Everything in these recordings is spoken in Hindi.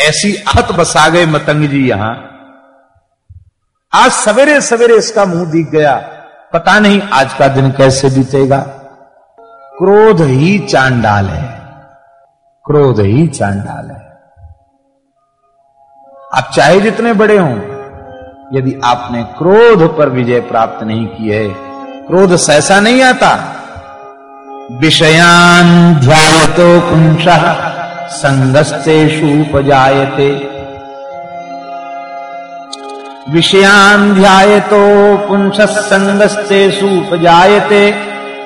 ऐसी आहत बसा गए मतंग जी यहाँ। आज सवेरे सवेरे इसका मुँह दिख गया। पता नहीं आज का दिन कैसे बीतेगा। क्रोध ही चांडाल है। क्रोध ही चांडाल है। आप चाहे जितने बड़े हों, यदि आपने क्रोध पर विजय प्राप्त नहीं की है, क्रोध सहसा नहीं आता। विषयान ध्यातो पुंस। संगस्तेषु उपजायते। विषयान ध्यातो पुंस संगस्तेषु उपजायते।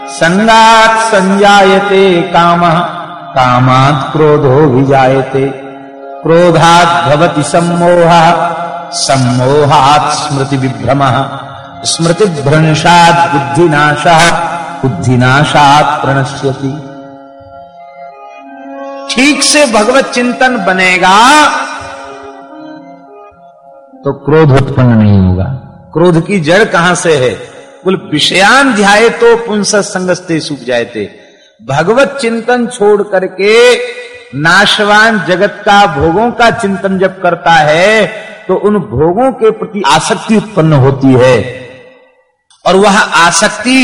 संगात संजायते काम, कामात क्रोधो विजायते। क्रोधात भवति सम्मोह, सम्मोहात स्मृति विभ्रम स्मृति भ्रंशात बुद्धिनाश, बुद्धिनाशात प्रणश्यति। ठीक से भगवत चिंतन बनेगा तो क्रोध उत्पन्न नहीं होगा। क्रोध की जड़ कहाँ से है? कुल विषयान ध्याय तो पुंस संगस्ते सूख जाते भगवत चिंतन छोड़ करके नाशवान जगत का भोगों का चिंतन जब करता है तो उन भोगों के प्रति आसक्ति उत्पन्न होती है। और वह आसक्ति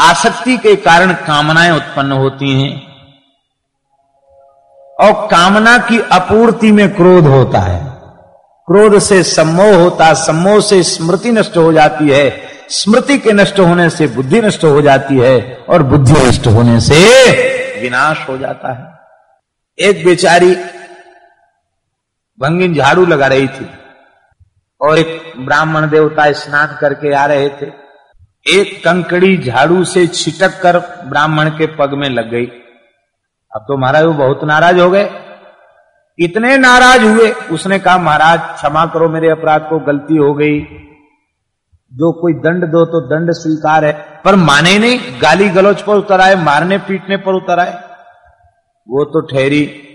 आसक्ति के कारण कामनाएँ उत्पन्न होती हैं। और कामना की अपूर्ति में क्रोध होता है। क्रोध से सम्मोह होता सम्मोह से स्मृति नष्ट हो जाती है। स्मृति के नष्ट होने से बुद्धि नष्ट हो जाती है और बुद्धि नष्ट होने से विनाश हो जाता है। एक बेचारी भंगिन झाड़ू लगा रही थी और एक ब्राह्मण देवता स्नान करके आ रहे थे। एक कंकड़ी झाड़ू से छिटक कर ब्राह्मण के पग में लग गई। अब तो महाराज वो बहुत नाराज़ हो गए। इतने नाराज़ हुए, उसने कहा, महाराज, क्षमा करो मेरे अपराध को, गलती हो गई। जो कोई दंड दो तो दंड स्वीकार है। पर माने नहीं, गाली गलोच पर उतर आए, मारने पीटने पर उतर आए। वो तो ठहरी।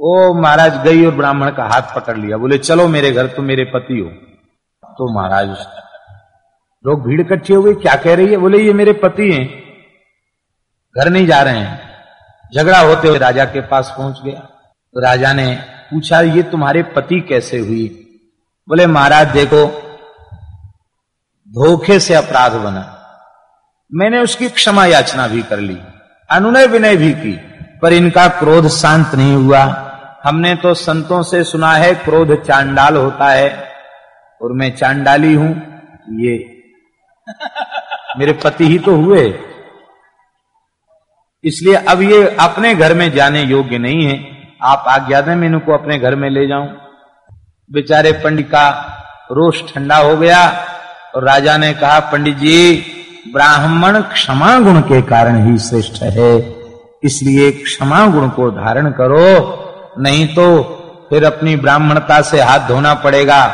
ओ महाराज, गई और ब्राह्मण का हाथ पकड़ लिया। बोले, चलो मेरे घर, तुम मेरे पति हो। तो महाराज लोग भीड़ इकट्ठी हो गई। क्या कह रही है? बोले, ये मेरे पति हैं। घर नहीं जा रहे हैं। झगड़ा होते हुए राजा के पास पहुँच गया। तो राजा ने पूछा, ये तुम्हारे पति कैसे हुई? बोले, महाराज, देखो, धोखे से अपराध बना। मैंने उसकी क्षमा याचना भी कर ली, अनुनय विनय भी की, पर इनका क्रोध शांत नहीं हुआ। हमने तो संतों से सुना है, क्रोध चांडाल होता है, और मैं चांडाली हूँ। ये मेरे पति ही तो हुए। इसलिए अब ये अपने घर में जाने योग्य नहीं है। आप आज्ञा दें, मैं इनको अपने घर में ले जाऊँ। बेचारे पंडित का रोष ठंडा हो गया और राजा ने कहा, पंडित जी, ब्राह्मण क्षमा गुण के कारण ही श्रेष्ठ है, इसलिए क्षमा गुण को धारण करो, नहीं तो फिर अपनी ब्राह्मणता से हाथ धोना पड़ेगा।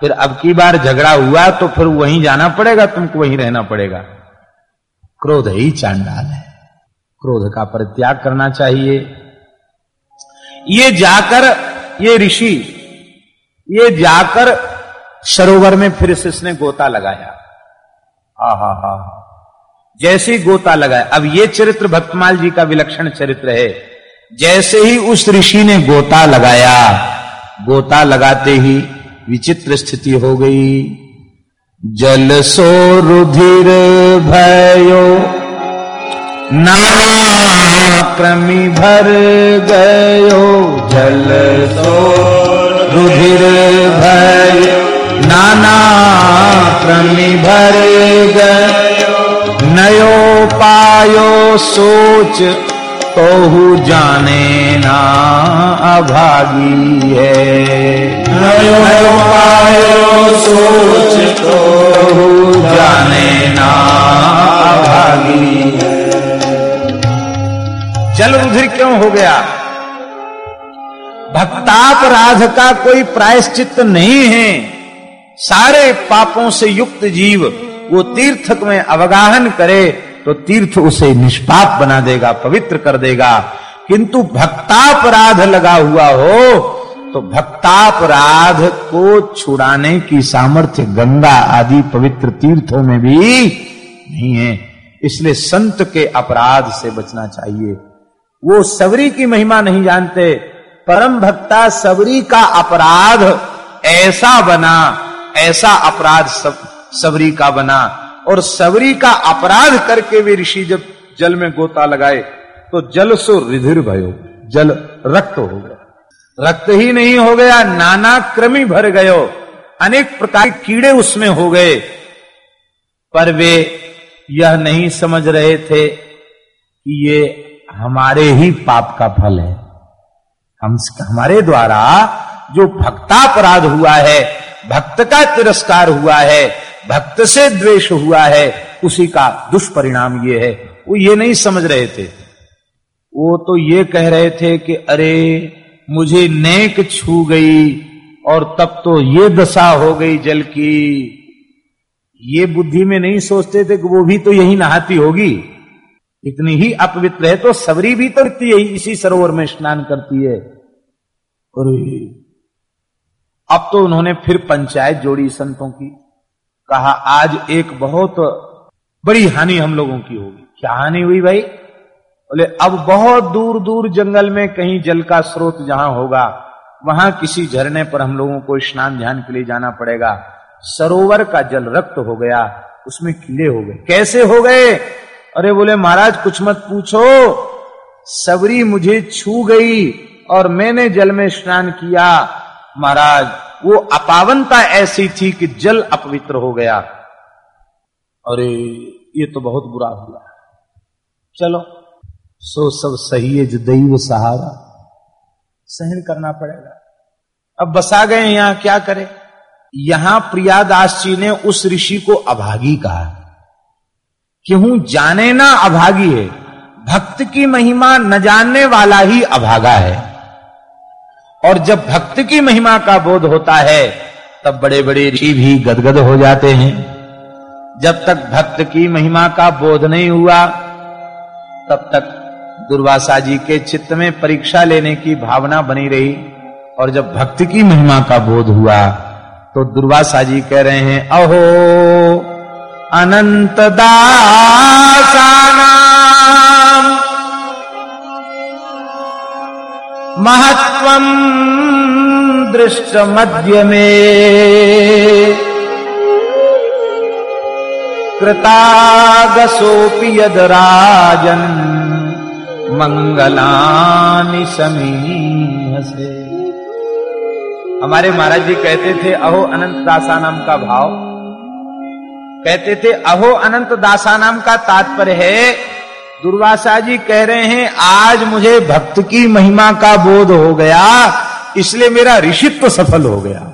फिर अब की बार झगड़ा हुआ तो फिर वहीं जाना पड़ेगा, तुमको वहीं रहना पड़ेगा। क्रोध ही चांडाल है। क्रोध का परित्याग करना चाहिए। ये जाकर, ये ऋषि, ये जाकर सरोवर में फिर से इसने गोता लगाया। हा हा हा। जैसे ही गोता लगाया, अब ये चरित्र भक्तमाल जी का विलक्षण चरित्र है। जैसे ही उस ऋषि ने गोता लगाया, गोता लगाते ही विचित्र स्थिति हो गई। जल सो रुधिर भयो नाक्रमी भर गयो जल सो रुधिर भयो। नाना क्रमी भर गयो। नयो पायो सोच तोहू जाने ना अभागी है। नयो पायो सोच तोहू जाने ना अभागी है। जल रुधिर क्यों हो गया? भक्तापराध का कोई प्रायश्चित नहीं है। सारे पापों से युक्त जीव वो तीर्थ में अवगाहन करे तो तीर्थ उसे निष्पाप बना देगा, पवित्र कर देगा। किंतु भक्तापराध लगा हुआ हो तो भक्तापराध को छुड़ाने की सामर्थ्य गंगा आदि पवित्र तीर्थों में भी नहीं है। इसलिए संत के अपराध से बचना चाहिए। वो सबरी की महिमा नहीं जानते। परम भक्ता सबरी का अपराध ऐसा बना, ऐसा अपराध सब, सबरी का बना। और सबरी का अपराध करके वे ऋषि जब जल में गोता लगाए तो जल सो रिधिर भयो, जल रक्त हो गया। रक्त ही नहीं हो गया, नाना क्रमी भर गयो। अनेक प्रकार कीड़े उसमें हो गए। पर वे यह नहीं समझ रहे थे कि ये हमारे ही पाप का फल है। हम हमारे द्वारा जो भक्तापराध हुआ है, भक्त का तिरस्कार हुआ है, भक्त से द्वेष हुआ है, उसी का दुष्परिणाम ये है। वो ये नहीं समझ रहे थे। वो तो ये कह रहे थे कि अरे, मुझे नेक छू गई और तब तो ये दशा हो गई जल की। ये बुद्धि में नहीं सोचते थे कि वो भी तो यही नहाती होगी। इतनी ही अपवित्र है तो सबरी भी तो इतनी यही इसी सरोवर में स्नान करती है। अब तो उन्होंने फिर पंचायत जोड़ी संतों की। कहा, आज एक बहुत बड़ी हानि हम लोगों की होगी। क्या हानि हुई भाई? बोले, अब बहुत दूर दूर जंगल में कहीं जल का स्रोत जहाँ होगा, वहाँ किसी झरने पर हम लोगों को स्नान ध्यान के लिए जाना पड़ेगा। सरोवर का जल रक्त हो गया, उसमें कीड़े हो गए। कैसे हो गए? अरे बोले, महाराज, कुछ मत पूछो। सबरी मुझे छू गई और मैंने जल में स्नान किया। महाराज, वो अपावनता ऐसी थी कि जल अपवित्र हो गया। अरे, ये तो बहुत बुरा हुआ। चलो, सो सब सही है जो दैव सहारा। सहन करना पड़ेगा। अब बसा गए यहाँ, क्या करें? यहाँ प्रियादास जी ने उस ऋषि को अभागी कहा। क्यों जाने ना अभागी है, भक्त की महिमा न जानने वाला ही अभागा है। और जब भक्त की महिमा का बोध होता है, तब बड़े बड़े ऋषि भी गदगद हो जाते हैं। जब तक भक्त की महिमा का बोध नहीं हुआ, तब तक दुर्वासा जी के चित्त में परीक्षा लेने की भावना बनी रही। और जब भक्त की महिमा का बोध हुआ तो दुर्वासा जी कह रहे हैं, अहो अनंत दासाना महत्व दृष्ट मध्य में कृतागसोपि यद राजन मंगलानि समीह से हमारे महाराज जी कहते थे, अहो अनंत दासा नाम का भाव कहते थे, अहो अनंत दासा नाम का तात्पर्य है, दुर्वासा जी कह रहे हैं, आज मुझे भक्त की महिमा का बोध हो गया, इसलिए मेरा ऋषित्व सफल हो गया।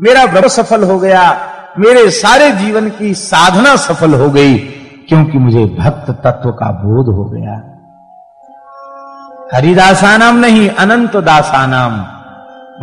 मेरा व्रत सफल हो गया, मेरे सारे जीवन की साधना सफल हो गई, क्योंकि मुझे भक्त तत्व का बोध हो गया। हरिदासानाम नहीं, अनंत दासानाम।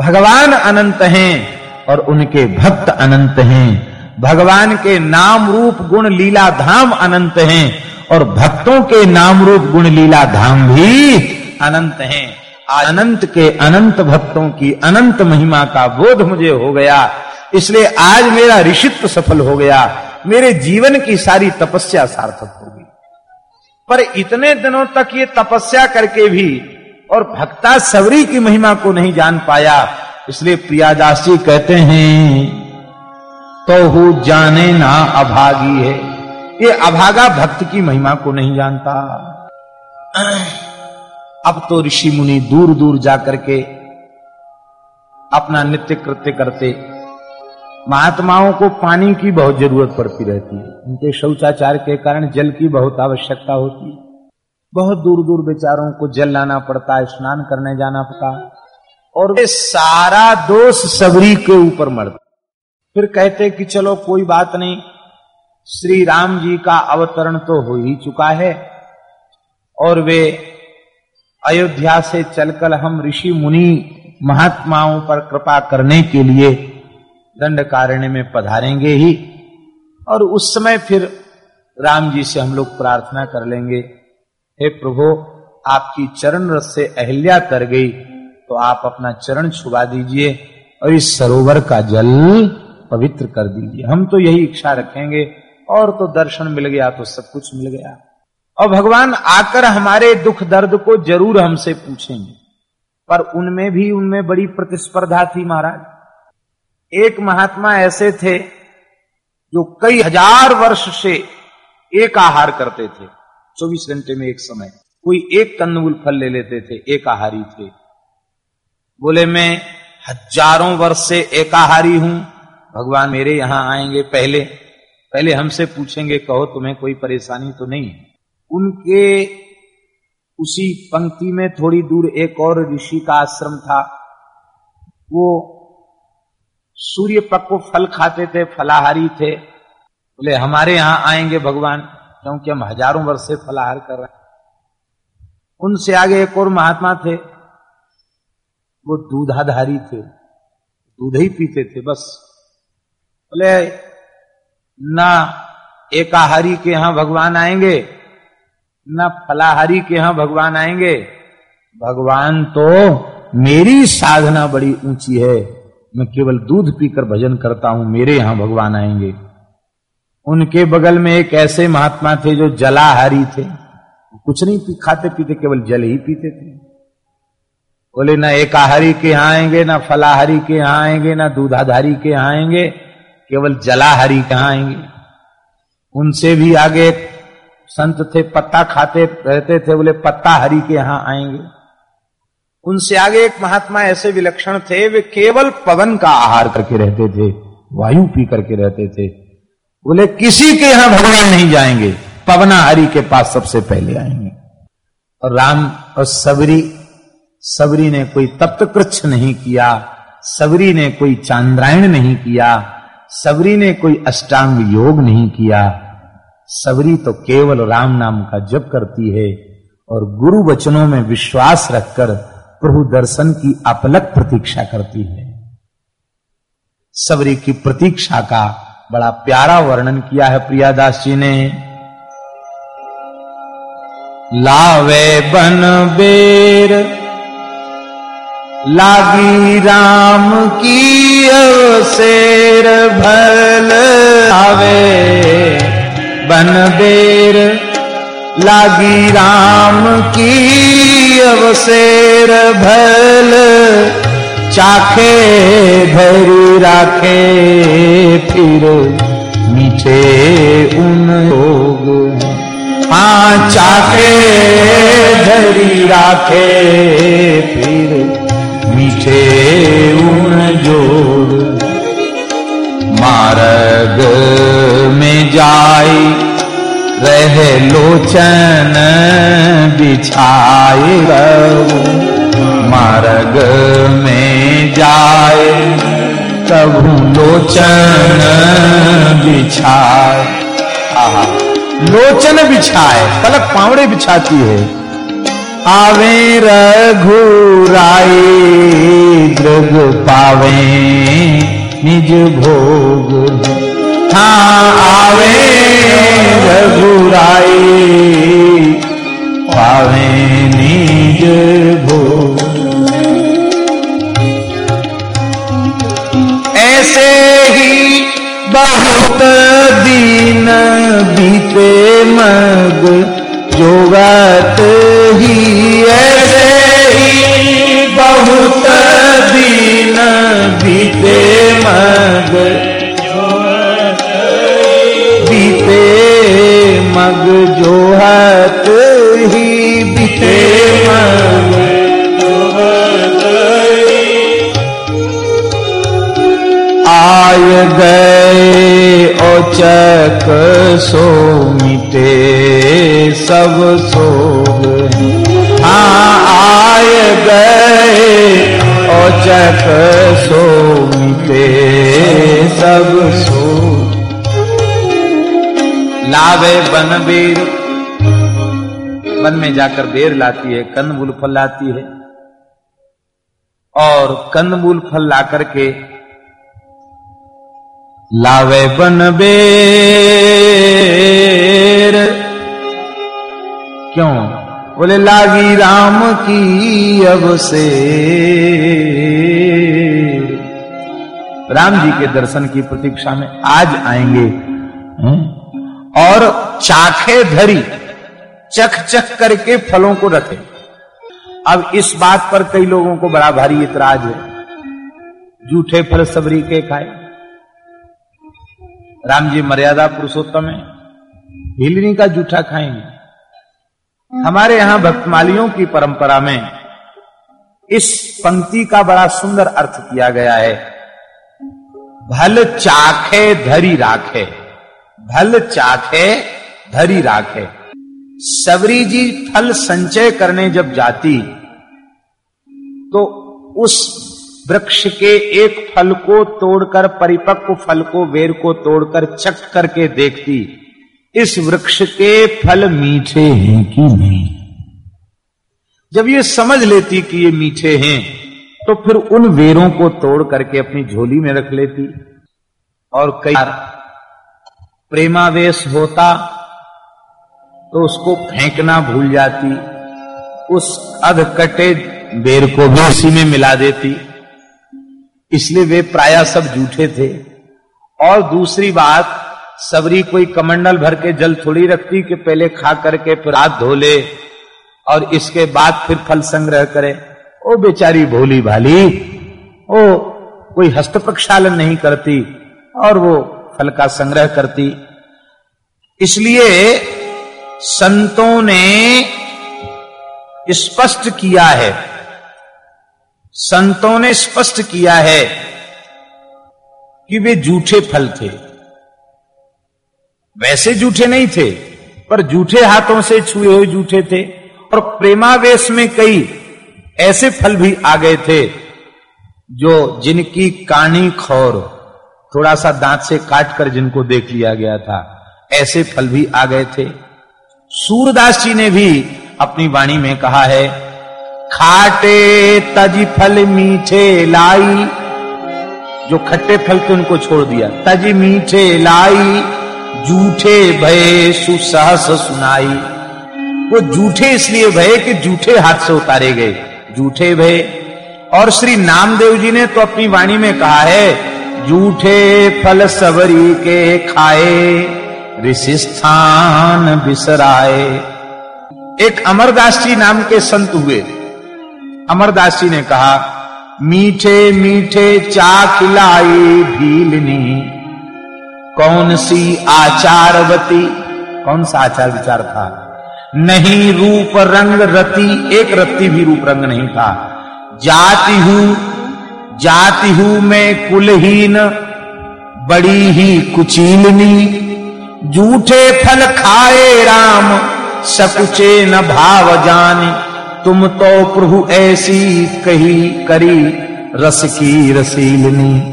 भगवान अनंत हैं और उनके भक्त अनंत हैं। भगवान के नाम रूप गुण लीला धाम अनंत हैं और भक्तों के नाम रूप गुण लीला धाम भी अनंत हैं। अनंत के अनंत भक्तों की अनंत महिमा का बोध मुझे हो गया। इसलिए आज मेरा ऋषित्व सफल हो गया। मेरे जीवन की सारी तपस्या सार्थक होगी पर इतने दिनों तक ये तपस्या करके भी और भक्ता सबरी की महिमा को नहीं जान पाया। इसलिए प्रियादास कहते हैं तो जाने ना अभागी है। ये अभागा भक्त की महिमा को नहीं जानता। अब तो ऋषि मुनि दूर दूर जाकर के अपना नित्य कृत्य करते, महात्माओं को पानी की बहुत ज़रूरत पड़ती रहती है। उनके शौचाचार के कारण जल की बहुत आवश्यकता होती है। बहुत दूर दूर बेचारों को जल लाना पड़ता है, स्नान करने जाना पड़ता और वे सारा दोष सबरी के ऊपर मरता फिर कहते कि चलो कोई बात नहीं, श्री राम जी का अवतरण तो हो ही चुका है और वे अयोध्या से चलकर हम ऋषि मुनि महात्माओं पर कृपा करने के लिए दंडकारण्य में पधारेंगे ही और उस समय फिर राम जी से हम लोग प्रार्थना कर लेंगे। हे प्रभु, आपकी चरण रस से अहिल्या कर गई तो आप अपना चरण छुआ दीजिए और इस सरोवर का जल पवित्र कर दीजिए। हम तो यही इच्छा रखेंगे, और तो दर्शन मिल गया तो सब कुछ मिल गया। और भगवान आकर हमारे दुख दर्द को ज़रूर हमसे पूछेंगे। पर उनमें भी, उनमें बड़ी प्रतिस्पर्धा थी महाराज। एक महात्मा ऐसे थे, जो कई हज़ार वर्ष से एक आहार करते थे। चौबीस घंटे में एक समय। कोई एक कंदमूल फल ले लेते थे, एक आहारी थे। बोले, मैं हज़ारों वर्ष से एकाहारी हूँ भगवान मेरे यहाँ आएँगे पहले पहले हमसे पूछेंगे, कहो तुम्हें कोई परेशानी तो नहीं है? उनके उसी पंक्ति में थोड़ी दूर एक और ऋषि का आश्रम था। वो सूर्य पक्व फल खाते थे, फलाहारी थे। बोले, हमारे यहाँ आएँगे भगवान, क्योंकि हम हज़ारों वर्ष से फलाहार कर रहे हैं। उनसे आगे एक और महात्मा थे। वो दूधाधारी थे, दूध ही पीते थे, बस। बोले, ना एकाहारी के यहाँ भगवान आएँगे, न फलाहारी के यहाँ भगवान आएँगे। भगवान तो मेरी साधना बड़ी ऊँची है। मैं केवल दूध पीकर भजन करता हूँ, मेरे यहाँ भगवान आएँगे। उनके बगल में एक ऐसे महात्मा थे जो जलाहारी थे। कुछ नहीं पी, खाते पीते, केवल जल ही पीते थे। बोले, ना एकाहारी के यहाँ आएँगे, ना फलाहारी के यहाँ आएँगे, ना दूधाधारी के यहाँ आएँगे केवल जलाहरी के यहाँ आएँगे? उनसे भी आगे संत थे, पत्ता खाते रहते थे, बोले पत्ता हरी के यहाँ आएँगे। उनसे आगे एक महात्मा ऐसे विलक्षण थे, वे केवल पवन का आहार करके रहते थे, वायु पी करके रहते थे। बोले, किसी के यहाँ भगवान नहीं जाएँगे पवना हरि के पास सबसे पहले आएँगे। और राम और सबरी सबरी ने कोई तप्त कृच्छ नहीं किया, सबरी ने कोई चांद्रायण नहीं किया सबरी ने कोई अष्टांग योग नहीं किया। सबरी तो केवल राम नाम का जप करती है और गुरु वचनों में विश्वास रखकर प्रभु दर्शन की अपलक प्रतीक्षा करती है। सबरी की प्रतीक्षा का बड़ा प्यारा वर्णन किया है प्रियादास जी ने। लावे बन बेर, लागी राम की अवसेर। बन लागी राम की अवसेर भल। चाखे धरी राखे, फिर मीठे उन लोग। हाँ चाखे धरी राखे, फिर मीठे उन जोड़ मार्ग में जाई रह लोचन बिछाए रहो। मार्ग में जाए, तब लोचन बिछाए। आहा लोचन बिछाए पलक पावड़े बिछाती है। आवे रघुराई दृग पावे, निज भोग आवे, रघुराई। पावे निज भोग। ऐसे ही बहुत दिन बीते मग जोगत ही ऐसे ही बहुत दिन मग जोहत ही बीते आय गए औचक सो मिटे सब सोग हाँ। आय गए औचक सो मिटे सब सो लावे बन बेर वन में जाकर बेर लाती है, कंदमूल फल लाती है। और कंदमूल फल ला करके लावे बन बेर क्यों? बोले, लागी राम की अब से राम जी के दर्शन की प्रतीक्षा में आज आएँगे। हैं? और चाखे धरी, चख चख करके फलों को रखे। अब इस बात पर कई लोगों को बड़ा भारी इतराज है। जूठे फल सबरी के खाए। राम जी मर्यादा पुरुषोत्तम है। हिलनी का जूठा खाएँगे। हमारे यहाँ भक्तमालियों की परंपरा में इस पंक्ति का बड़ा सुंदर अर्थ किया गया है। भल चाखे धरी राखे। भल चाखे, धरी राखे। सबरी जी फल संचय करने जब जाती तो उस वृक्ष के एक फल को तोड़कर, परिपक्व फल को वेर को तोड़कर चक करके देखती, इस वृक्ष के फल मीठे हैं कि नहीं? जब ये समझ लेती कि ये मीठे हैं तो फिर उन वेरों को तोड़ करके अपनी झोली में रख लेती, और कई प्रेमावेश होता तो उसको फेंकना भूल जाती, उस अध कटे बेर को भी उसी में मिला देती। इसलिए वे प्राय सब जूठे थे। और दूसरी बात, सबरी कोई कमंडल भर के जल थोड़ी रखती कि पहले खा करके फिर हाथ धो ले, और इसके बाद फिर फल संग्रह करे। ओ बेचारी भोली भाली, ओ कोई हस्त प्रक्षालन नहीं करती, और वो फल का संग्रह करती। इसलिए संतों ने स्पष्ट किया है। संतों ने स्पष्ट किया है कि वे जूठे फल थे। वैसे जूठे नहीं थे, पर जूठे हाथों से छुए हुए जूठे थे, और प्रेमावेश में कई ऐसे फल भी आ गए थे, जो जिनकी काणी खौर थोड़ा सा दांत से काट कर जिनको देख लिया गया था, ऐसे फल भी आ गए थे। सूरदास जी ने भी अपनी वाणी में कहा है, खाटे तजी फल मीठे लाई। जो खट्टे फल थे उनको छोड़ दिया, तजी मीठे लाई, जूठे भय सुसहस सुनाई। वो जूठे इसलिए भय कि जूठे हाथ से उतारे गए, जूठे भय। और श्री नामदेव जी ने तो अपनी वाणी में कहा है जूठे फल सबरी के खाए, ऋषि स्थान बिसराए। एक अमरदास जी नाम के संत हुए। अमरदास जी ने कहा, मीठे मीठे चा खिलाई भीलनी। कौन सी आचारवती? कौन सा आचार विचार था? नहीं रूप रंग रति, एक रत्ती भी रूप रंग नहीं था। जाति हूँ जाति हूँ मैं कुलहीन, बड़ी ही कुचीलनी। जूठे फल खाए राम, सकुचे न भाव जानी। तुम तो प्रभु ऐसी कही करी रस की रसीलनी।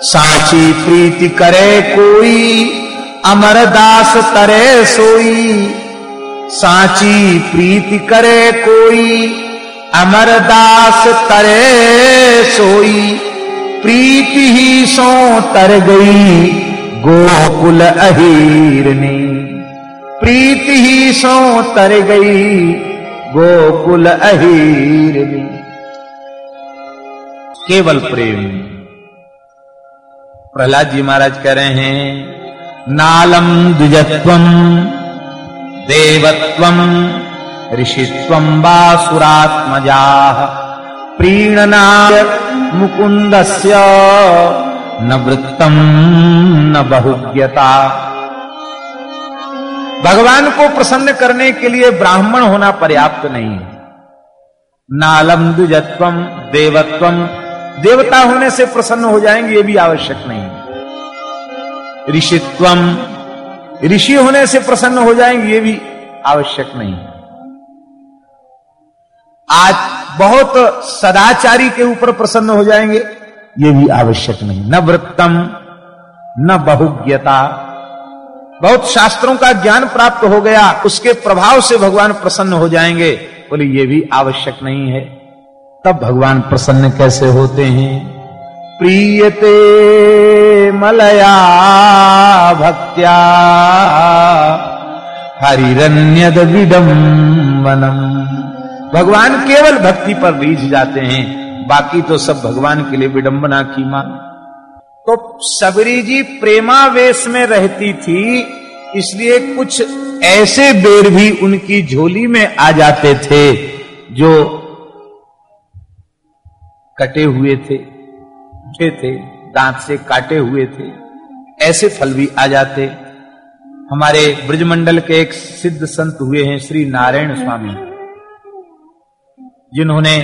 साची प्रीति करे कोई, अमरदास तरे सोई। साची प्रीति करे कोई, अमरदास तरे सोई, प्रीति ही सो तर गई, गोकुल अहीरनी प्रीति ही सो तर गई, गोकुल अहीरनी केवल प्रेम। प्रहलाद जी महाराज कह रहे हैं, नालम द्विजत्व, देवत्व, ऋषित्व बासुरात्मजा प्रीणना मुकुंद न वृत्तम न बहुज्ञता भगवान को प्रसन्न करने के लिए ब्राह्मण होना पर्याप्त नहीं। है नालम द्विजत्व देवत्वम देवता होने से प्रसन्न हो जाएँगे ये भी आवश्यक नहीं। ऋषित्वम ऋषि होने से प्रसन्न हो जाएँगे ये भी आवश्यक नहीं। आज बहुत सदाचारी के ऊपर प्रसन्न हो जाएँगे। ये भी आवश्यक नहीं। न वृत्तम, न बहुज्ञता। बहुत शास्त्रों का ज्ञान प्राप्त हो गया, उसके प्रभाव से भगवान प्रसन्न हो जाएँगे। बोले, ये भी आवश्यक नहीं है। तब भगवान प्रसन्न कैसे होते हैं? प्रियते मलया भक्त्या। हरिरण्यद विडम्बनम भगवान केवल भक्ति पर रीझ जाते हैं, बाकी तो सब भगवान के लिए विडंबना की मान तो सबरी जी प्रेमावेश में रहती थी, इसलिए कुछ ऐसे बेर भी उनकी झोली में आ जाते थे, जो कटे हुए थे उठे थे, दांत से काटे हुए थे, ऐसे फल भी आ जाते। हमारे ब्रजमंडल के एक सिद्ध संत हुए हैं श्री नारायण स्वामी। जिन्होंने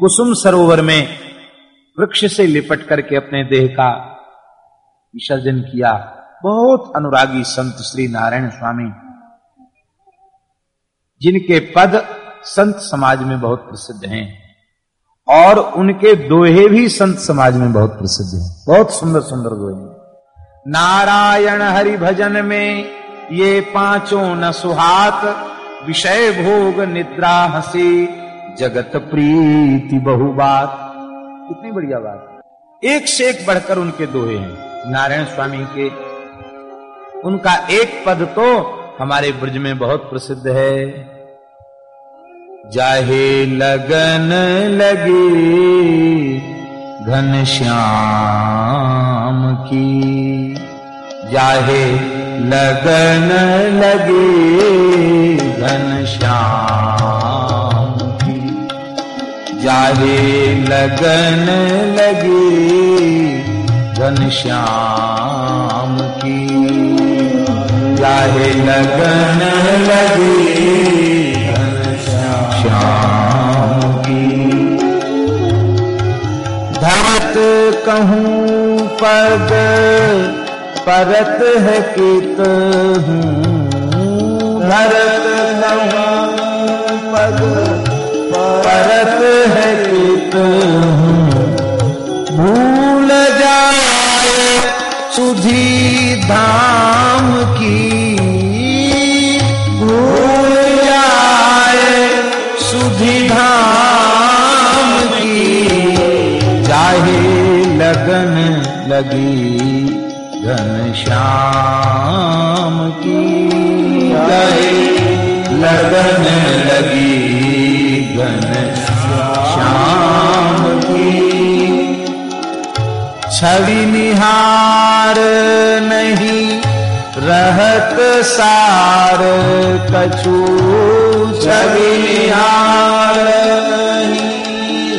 कुसुम सरोवर में वृक्ष से लिपट करके अपने देह का विसर्जन किया। बहुत अनुरागी संत श्री नारायण स्वामी, जिनके पद संत समाज में बहुत प्रसिद्ध हैं और उनके दोहे भी संत समाज में बहुत प्रसिद्ध हैं। बहुत सुंदर सुंदर दोहे नारायण हरि भजन में ये पाँचों न सुहात, विषय भोग निद्रा हसी जगत प्रीति बहु बात कितनी बढ़िया बात। एक से एक बढ़कर उनके दोहे हैं। नारायण स्वामी के उनका एक पद तो हमारे ब्रज में बहुत प्रसिद्ध है। जाहे लगन लगे घन श्याम की। जाहे लगन लगे घन श्याम जाहे लगन लगे घन श्याम की। जाहे लगन लगे श्याम की। धरत कहूँ पद, परत है कित धरत कहूँ पद, परत सुधी धाम की भूल जाए सुधी धाम की। चाहे लगन लगी घन श्याम की। चाहे लगन लगी घन श्याम की। छवि निहार नहीं, रहत सार कछु छवि निहार नहीं।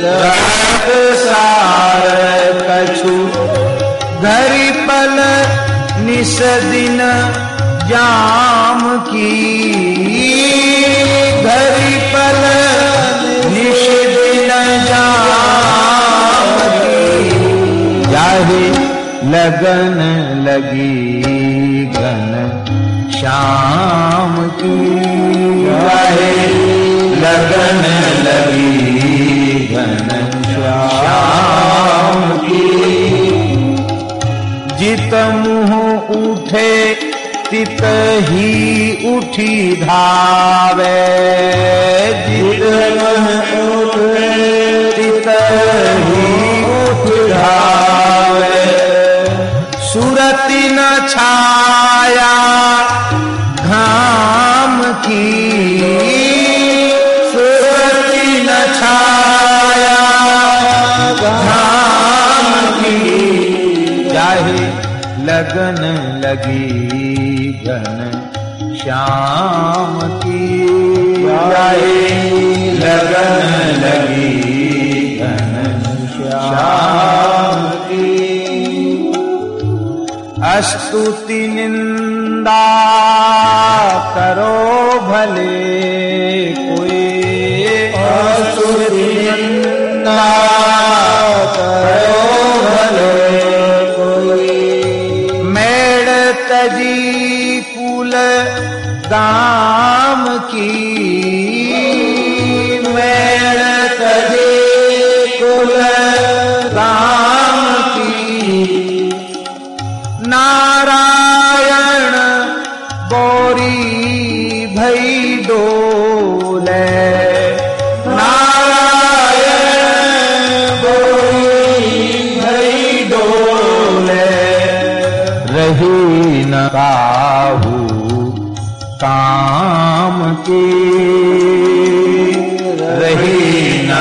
रहत सार कछु घरी पल निस दिन जाम की लगन लगी घन श्याम की लगन लगी घन श्याम की। जित मुँह उठे तित ही उठी धावे। जित मुँह उठे तित ही उठ धावे। सुरति न छाया, घाम की सुरति न छाया, घाम की चाहे लगन लगी घन श्याम की चाहे अस्तुति निंदा करो भले कोई। अस्तुति निंदा करो भले कोई। मेड़ तजी कुल दाम की। मेड़ तजी कुल काम के रही न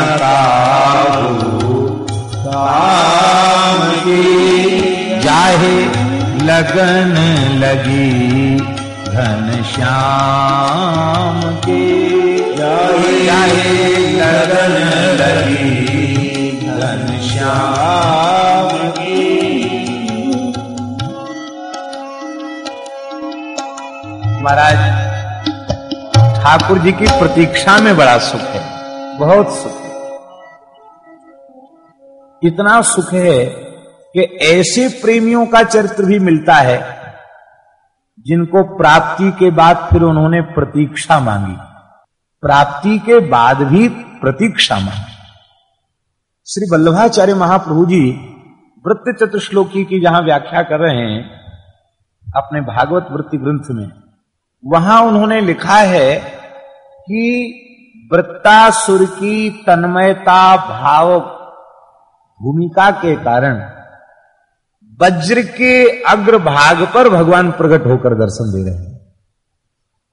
काम की जाहे लगन लगी घन श्याम के। चाहे लगन लगी घनश्याम की महाराज, ठाकुर जी की प्रतीक्षा में बड़ा सुख है। बहुत सुख है। इतना सुख है कि ऐसे प्रेमियों का चरित्र भी मिलता है, जिनको प्राप्ति के बाद फिर उन्होंने प्रतीक्षा मांगी। प्राप्ति के बाद भी प्रतीक्षा मांगी। श्री वल्लभाचार्य महाप्रभु जी वृत्त चतुश्लोकी की जहाँ व्याख्या कर रहे हैं, अपने भागवत वृत्ति ग्रंथ में वहाँ उन्होंने लिखा है कि वृत्तासुर की तन्मयता भाव भूमिका के कारण वज्र के अग्रभाग पर भगवान प्रकट होकर दर्शन दे रहे हैं।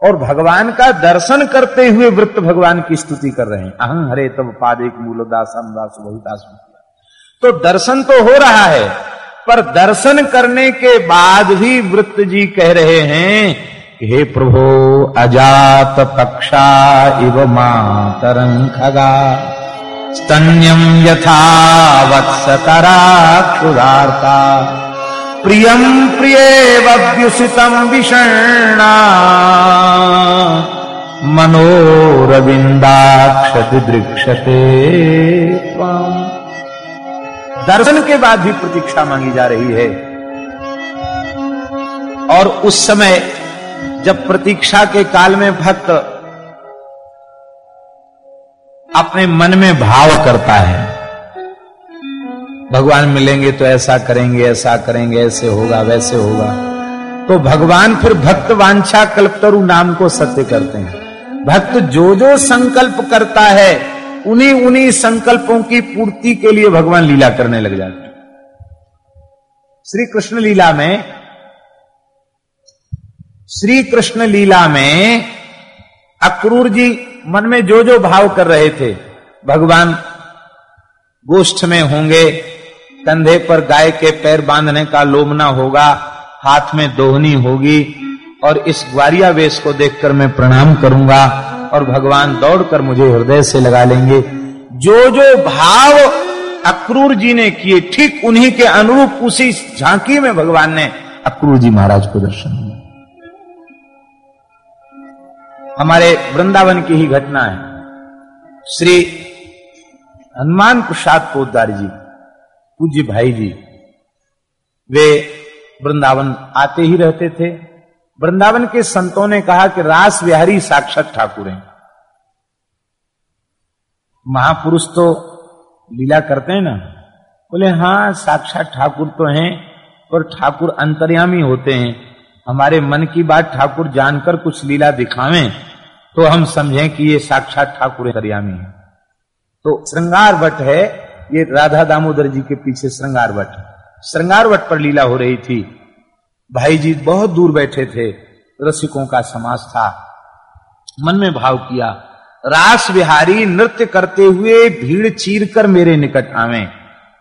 और भगवान का दर्शन करते हुए वृत्त भगवान की स्तुति कर रहे हैं। अहं हरे तब पाद एक मूल दासम दास बहुदास तो दर्शन तो हो रहा है, पर दर्शन करने के बाद भी वृत्त जी कह रहे हैं हे प्रभो, अजात पक्षा इव मातरं खगा स्तन्यम यथा वत्सकरा क्षुधार्ता प्रियम प्रियेव्युषितम विषण्णा। मनोरविंदाक्षति दृक्षते त्वाम्। दर्शन के बाद भी प्रतीक्षा मांगी जा रही है। और उस समय जब प्रतीक्षा के काल में भक्त अपने मन में भाव करता है, भगवान मिलेंगे तो ऐसा करेंगे ऐसा करेंगे, ऐसे होगा, वैसे होगा तो भगवान फिर भक्त वांछा कल्पतरु नाम को सत्य करते हैं। भक्त जो जो संकल्प करता है उन्हीं उन्हीं संकल्पों की पूर्ति के लिए भगवान लीला करने लग जाते हैं। श्री कृष्ण लीला में श्री कृष्ण लीला में अक्रूर जी मन में जो जो भाव कर रहे थे, भगवान गोष्ठ में होंगे, कंधे पर गाय के पैर बांधने का लोमना होगा, हाथ में दोहनी होगी, और इस ग्वारिया वेश को देखकर मैं प्रणाम करूँगा, और भगवान दौड़कर मुझे हृदय से लगा लेंगे। जो जो भाव अक्रूर जी ने किए, ठीक उन्हीं के अनुरूप उसी झांकी में भगवान ने अक्रूर जी महाराज को दर्शन दिया। हमारे वृंदावन की ही घटना है। श्री हनुमान प्रसाद पोदार जी, पूज्य भाई जी, वे वृंदावन आते ही रहते थे। वृंदावन के संतों ने कहा कि रास बिहारी साक्षात ठाकुर हैं। महापुरुष तो लीला करते हैं ना। बोले हाँ साक्षात ठाकुर तो हैं पर ठाकुर अंतर्यामी होते हैं। हमारे मन की बात ठाकुर जानकर कुछ लीला दिखावें तो हम समझें कि ये साक्षात ठाकुर अंतर्यामी है। तो श्रृंगार वट है, ये राधा दामोदर जी के पीछे श्रृंगार वट। श्रृंगार वट पर लीला हो रही थी। भाई जी बहुत दूर बैठे थे, रसिकों का समाज था। मन में भाव किया, रास विहारी नृत्य करते हुए भीड़ चीर कर मेरे निकट आवे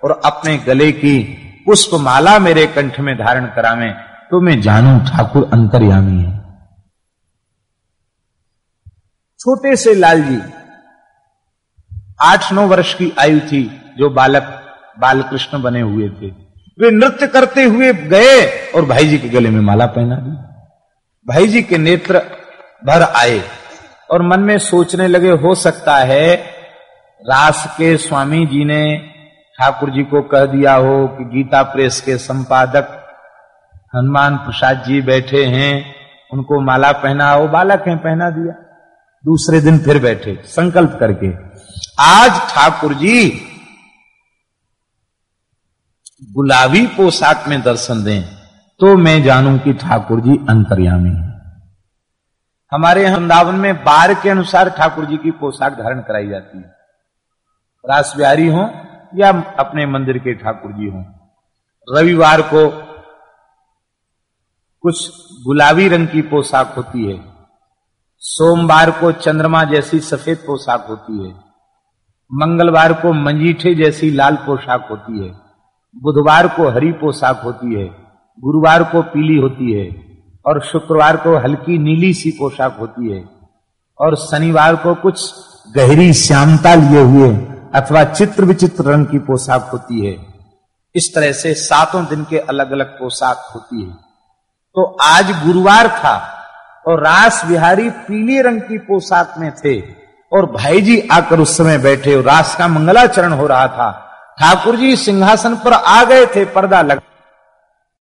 और अपने गले की पुष्प माला मेरे कंठ में धारण करावे। तो मैं जानू, ठाकुर अंतर्यामी है। छोटे से लाल जी आठ नौ वर्ष की आयु थी जो बालक, बालकृष्ण बने हुए थे। वे नृत्य करते हुए गए और भाई जी के गले में माला पहना दी। भाई जी के नेत्र भर आए और मन में सोचने लगे, हो सकता है रास के स्वामी जी ने ठाकुर जी को कह दिया हो कि गीता प्रेस के संपादक हनुमान प्रसाद जी बैठे हैं, उनको माला पहना वो बालक है, पहना दिया। दूसरे दिन फिर बैठे, संकल्प करके। आज ठाकुर जी गुलाबी पोशाक में दर्शन दें तो मैं जानूं कि ठाकुर जी अंतर्यामी है। हमारे वृंदावन में बार के अनुसार ठाकुर जी की पोशाक धारण कराई जाती है। रास बिहारी हो या अपने मंदिर के ठाकुर जी हो। रविवार को कुछ गुलाबी रंग की पोशाक होती है। सोमवार को चंद्रमा जैसी सफ़ेद पोशाक होती है। मंगलवार को मंजीठे जैसी लाल पोशाक होती है। बुधवार को हरी पोशाक होती है। गुरुवार को पीली होती है और शुक्रवार को हल्की नीली सी पोशाक होती है। और शनिवार को कुछ गहरी श्यामता लिए हुए अथवा चित्र विचित्र रंग की पोशाक होती है। इस तरह से सातों दिन के अलग अलग पोशाक होती है। तो आज गुरुवार था और रास बिहारी पीले रंग की पोशाक में थे और भाई जी आकर उस समय बैठे रास का मंगलाचरण हो रहा था। ठाकुर जी सिंहासन पर आ गए थे, पर्दा लग